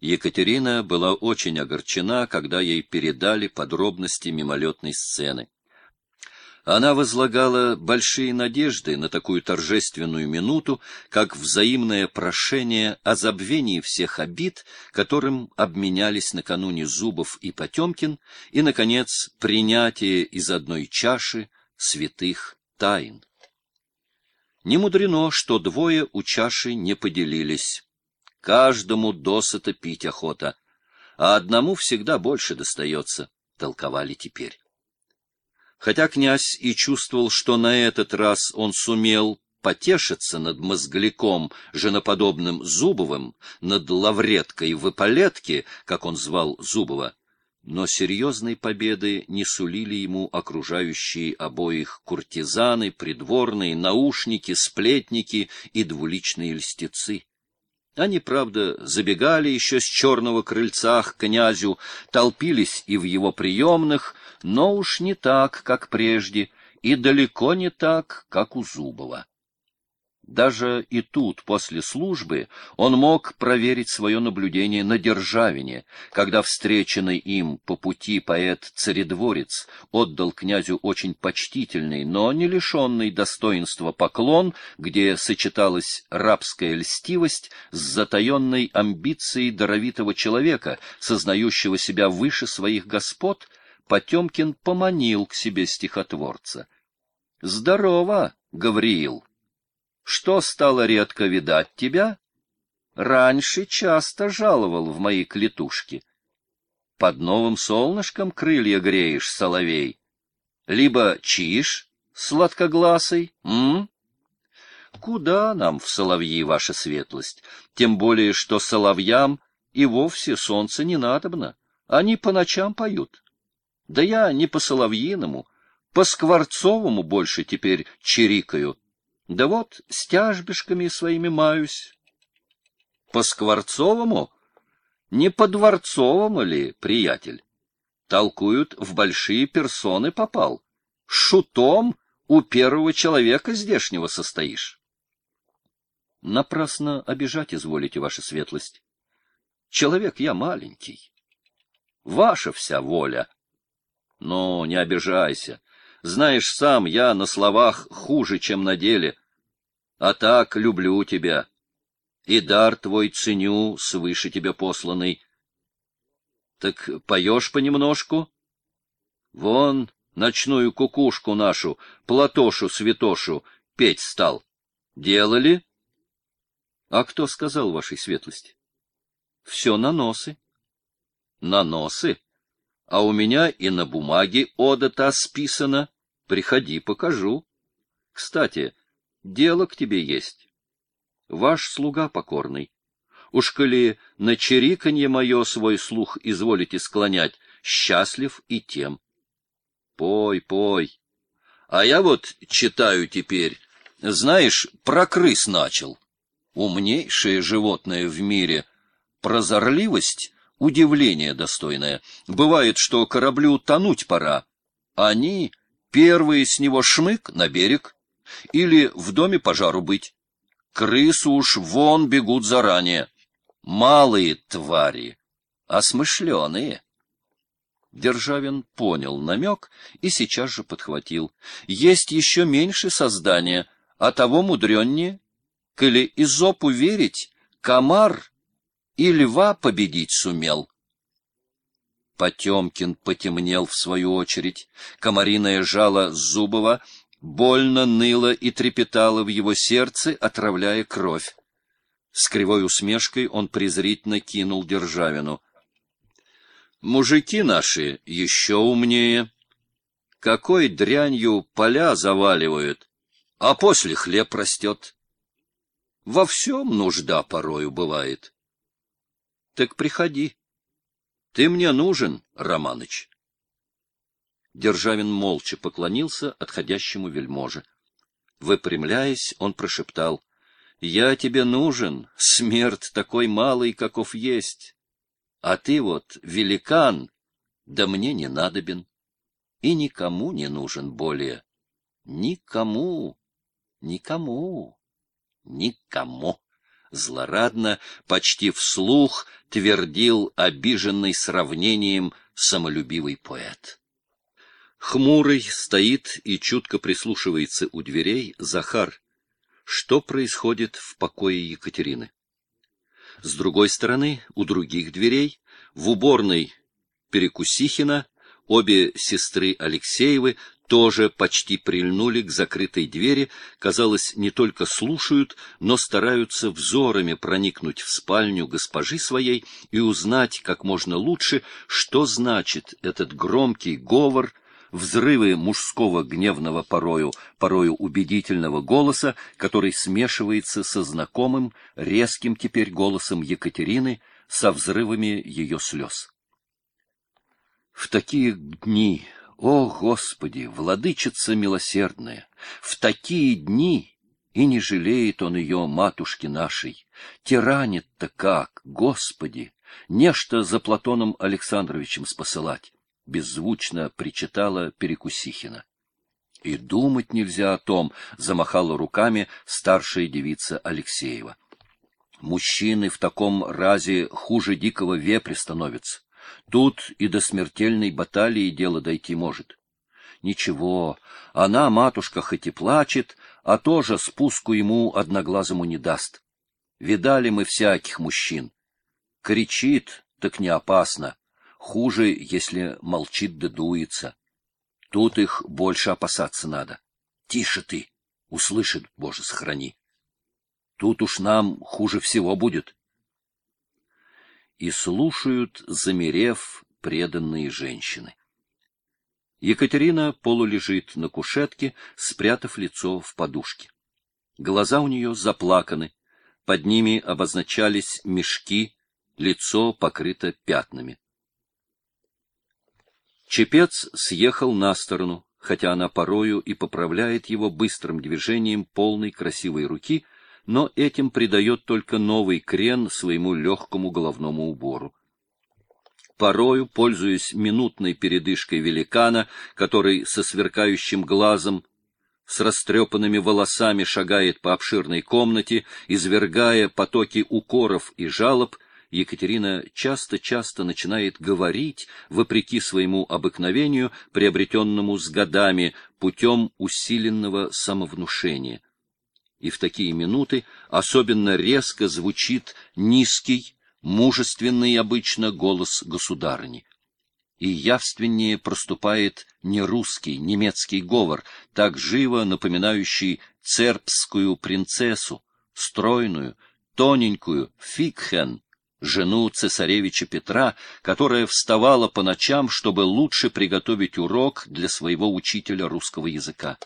Екатерина была очень огорчена, когда ей передали подробности мимолетной сцены. Она возлагала большие надежды на такую торжественную минуту, как взаимное прошение о забвении всех обид, которым обменялись накануне Зубов и Потемкин, и, наконец, принятие из одной чаши святых тайн. Не мудрено, что двое у чаши не поделились. Каждому досыта пить охота, а одному всегда больше достается, толковали теперь. Хотя князь и чувствовал, что на этот раз он сумел потешиться над мозгляком, женоподобным Зубовым, над лавреткой в эполетке, как он звал Зубова, но серьезной победы не сулили ему окружающие обоих куртизаны, придворные, наушники, сплетники и двуличные льстецы. Они, правда, забегали еще с черного крыльца к князю, толпились и в его приемных, но уж не так, как прежде, и далеко не так, как у Зубова. Даже и тут, после службы, он мог проверить свое наблюдение на Державине, когда встреченный им по пути поэт-царедворец отдал князю очень почтительный, но не лишенный достоинства поклон, где сочеталась рабская льстивость с затаенной амбицией даровитого человека, сознающего себя выше своих господ, Потемкин поманил к себе стихотворца. — Здорово, Гавриил! Что стало редко видать тебя? Раньше часто жаловал в мои клетушки. Под новым солнышком крылья греешь, соловей. Либо чиш, сладкогласый, м? Куда нам в соловьи, ваша светлость? Тем более, что соловьям и вовсе солнце не надобно. Они по ночам поют. Да я не по соловьиному, по скворцовому больше теперь чирикаю. Да вот с тяжбишками своими маюсь. По Скворцовому? Не по Дворцовому ли, приятель? Толкуют, в большие персоны попал. Шутом у первого человека здешнего состоишь. Напрасно обижать изволите, ваша светлость. Человек я маленький. Ваша вся воля. Но не обижайся. Знаешь сам, я на словах хуже, чем на деле. А так люблю тебя. И дар твой ценю, свыше тебя посланный. Так поешь понемножку? Вон ночную кукушку нашу, Платошу-святошу, петь стал. Делали? А кто сказал вашей светлости? Все на носы. А у меня и на бумаге ода-то списана. Приходи, покажу. Кстати, дело к тебе есть. Ваш слуга покорный. Уж коли на чириканье мое свой слух изволите склонять, счастлив и тем. Пой, пой. А я вот читаю теперь, знаешь, про крыс начал. Умнейшее животное в мире. Прозорливость удивление достойное. Бывает, что кораблю тонуть пора. Они первые с него шмык на берег или в доме пожару быть. Крысы уж вон бегут заранее. Малые твари, а смышленые. Державин понял намек и сейчас же подхватил. Есть еще меньше создания, а того мудреннее. Коли изопу верить, комар и льва победить сумел. Потемкин потемнел в свою очередь. Комариное жало Зубова больно ныло и трепетало в его сердце, отравляя кровь. С кривой усмешкой он презрительно кинул Державину. «Мужики наши еще умнее. Какой дрянью поля заваливают, а после хлеб растет. Во всем нужда порою бывает». Так приходи. Ты мне нужен, Романыч. Державин молча поклонился отходящему вельможе. Выпрямляясь, он прошептал. — Я тебе нужен, смерть такой малый, каков есть. А ты вот великан, да мне не надобен. И никому не нужен более. Никому, никому, никому. Злорадно, почти вслух твердил обиженный сравнением самолюбивый поэт. Хмурый стоит и чутко прислушивается у дверей Захар. Что происходит в покое Екатерины? С другой стороны, у других дверей, в уборной Перекусихина, обе сестры Алексеевы тоже почти прильнули к закрытой двери, казалось, не только слушают, но стараются взорами проникнуть в спальню госпожи своей и узнать как можно лучше, что значит этот громкий говор, взрывы мужского гневного порою, порою убедительного голоса, который смешивается со знакомым, резким теперь голосом Екатерины, со взрывами ее слез. В такие дни о, Господи, владычица милосердная, в такие дни и не жалеет он ее, матушки нашей. Тиранит-то как, Господи! Нечто за Платоном Александровичем спосылать, — беззвучно причитала Перекусихина. И думать нельзя о том, — замахала руками старшая девица Алексеева. Мужчины в таком разе хуже дикого вепря становятся. Тут и до смертельной баталии дело дойти может. Ничего, она, матушка, хоть и плачет, а тоже спуску ему одноглазому не даст. Видали мы всяких мужчин. Кричит, так не опасно. Хуже, если молчит да дуется. Тут их больше опасаться надо. Тише ты, услышит, Боже, сохрани. Тут уж нам хуже всего будет и слушают, замерев, преданные женщины. Екатерина полулежит на кушетке, спрятав лицо в подушке. Глаза у нее заплаканы, под ними обозначались мешки, лицо покрыто пятнами. Чепец съехал на сторону, хотя она порою и поправляет его быстрым движением полной красивой руки — но этим придает только новый крен своему легкому головному убору. Порою, пользуясь минутной передышкой великана, который со сверкающим глазом, с растрепанными волосами шагает по обширной комнате, извергая потоки укоров и жалоб, Екатерина часто-часто начинает говорить, вопреки своему обыкновению, приобретенному с годами, путем усиленного самовнушения и в такие минуты особенно резко звучит низкий, мужественный обычно голос государыни. И явственнее проступает не русский, немецкий говор, так живо напоминающий цербскую принцессу, стройную, тоненькую, Фикхен, жену цесаревича Петра, которая вставала по ночам, чтобы лучше приготовить урок для своего учителя русского языка.